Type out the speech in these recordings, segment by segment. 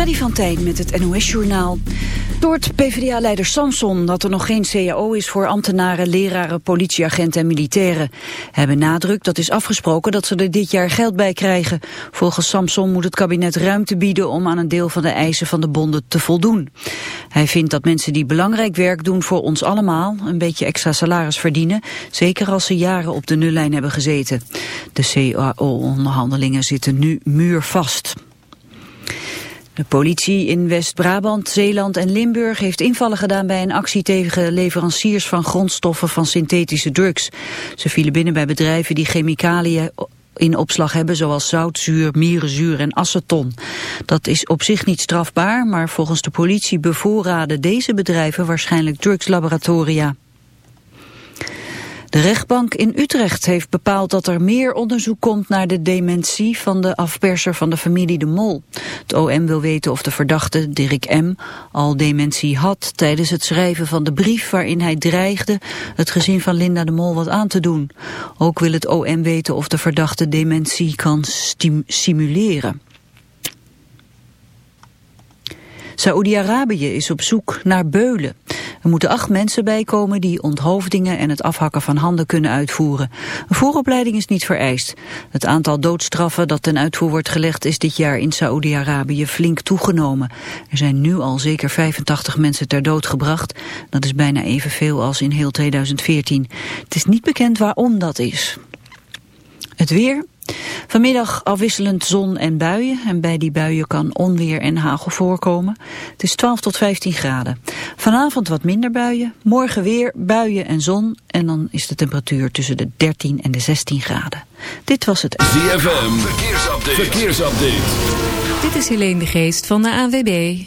Freddy van Tijn met het NOS-journaal. Door het PvdA-leider Samson dat er nog geen CAO is voor ambtenaren, leraren, politieagenten en militairen. Hij benadrukt dat is afgesproken dat ze er dit jaar geld bij krijgen. Volgens Samson moet het kabinet ruimte bieden om aan een deel van de eisen van de bonden te voldoen. Hij vindt dat mensen die belangrijk werk doen voor ons allemaal een beetje extra salaris verdienen. Zeker als ze jaren op de nullijn hebben gezeten. De CAO-onderhandelingen zitten nu muurvast. De politie in West-Brabant, Zeeland en Limburg heeft invallen gedaan bij een actie tegen leveranciers van grondstoffen van synthetische drugs. Ze vielen binnen bij bedrijven die chemicaliën in opslag hebben zoals zoutzuur, mierenzuur en aceton. Dat is op zich niet strafbaar, maar volgens de politie bevoorraden deze bedrijven waarschijnlijk drugslaboratoria. De rechtbank in Utrecht heeft bepaald dat er meer onderzoek komt naar de dementie van de afperser van de familie De Mol. Het OM wil weten of de verdachte, Dirk M., al dementie had tijdens het schrijven van de brief waarin hij dreigde het gezin van Linda De Mol wat aan te doen. Ook wil het OM weten of de verdachte dementie kan simuleren. Saoedi-Arabië is op zoek naar beulen. Er moeten acht mensen bijkomen die onthoofdingen en het afhakken van handen kunnen uitvoeren. Een vooropleiding is niet vereist. Het aantal doodstraffen dat ten uitvoer wordt gelegd is dit jaar in Saoedi-Arabië flink toegenomen. Er zijn nu al zeker 85 mensen ter dood gebracht. Dat is bijna evenveel als in heel 2014. Het is niet bekend waarom dat is. Het weer, Vanmiddag afwisselend zon en buien en bij die buien kan onweer en hagel voorkomen. Het is 12 tot 15 graden. Vanavond wat minder buien, morgen weer buien en zon en dan is de temperatuur tussen de 13 en de 16 graden. Dit was het ZFM, verkeersupdate. verkeersupdate. Dit is Helene de Geest van de AWB.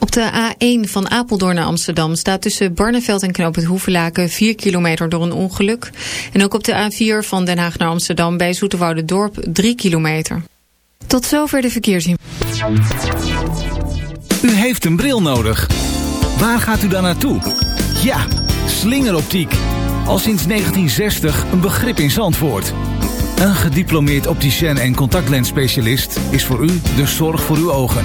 Op de A1 van Apeldoorn naar Amsterdam staat tussen Barneveld en Knoop het Hoevelaken 4 kilometer door een ongeluk. En ook op de A4 van Den Haag naar Amsterdam bij Dorp 3 kilometer. Tot zover de verkeersin. U heeft een bril nodig. Waar gaat u dan naartoe? Ja, slingeroptiek. Al sinds 1960 een begrip in Zandvoort. Een gediplomeerd opticien en contactlensspecialist is voor u de zorg voor uw ogen.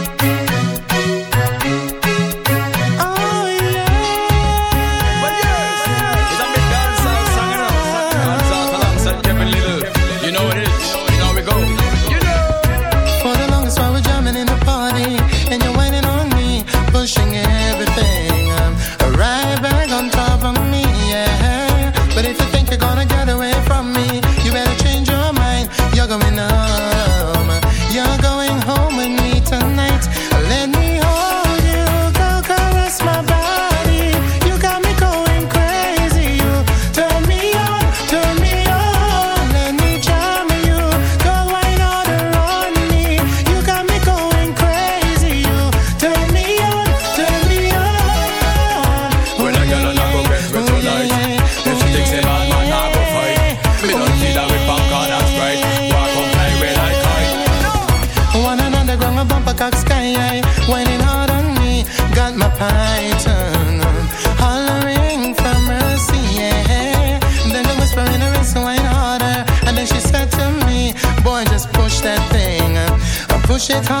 shit, on.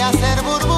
hacer burbujas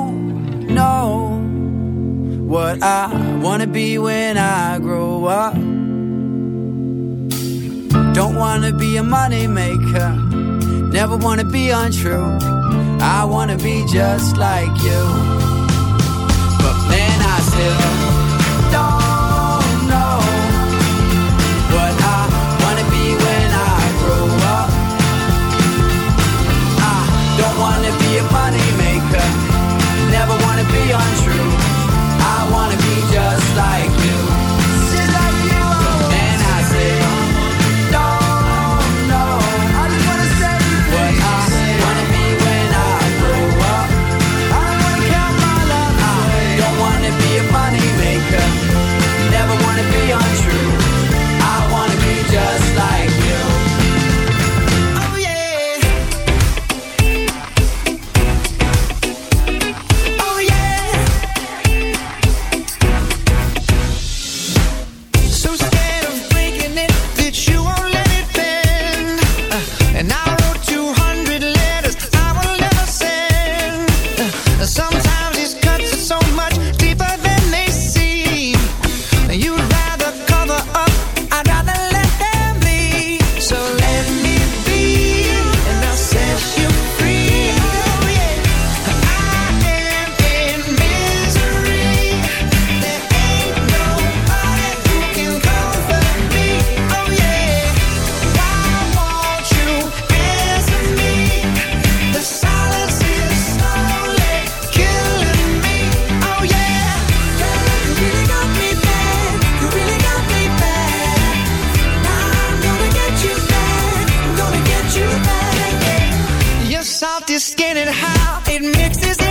what I wanna be when I grow up. Don't wanna be a money maker, never wanna be untrue. I wanna be just like you. But then I still don't know what I wanna be when I grow up. I don't wanna be a money maker, never wanna be untrue wanna be just like you. Just like you. And I say. I just wanna say what I wanna be when I grow up. I wanna count my love. I don't wanna be a money maker. skin and how it mixes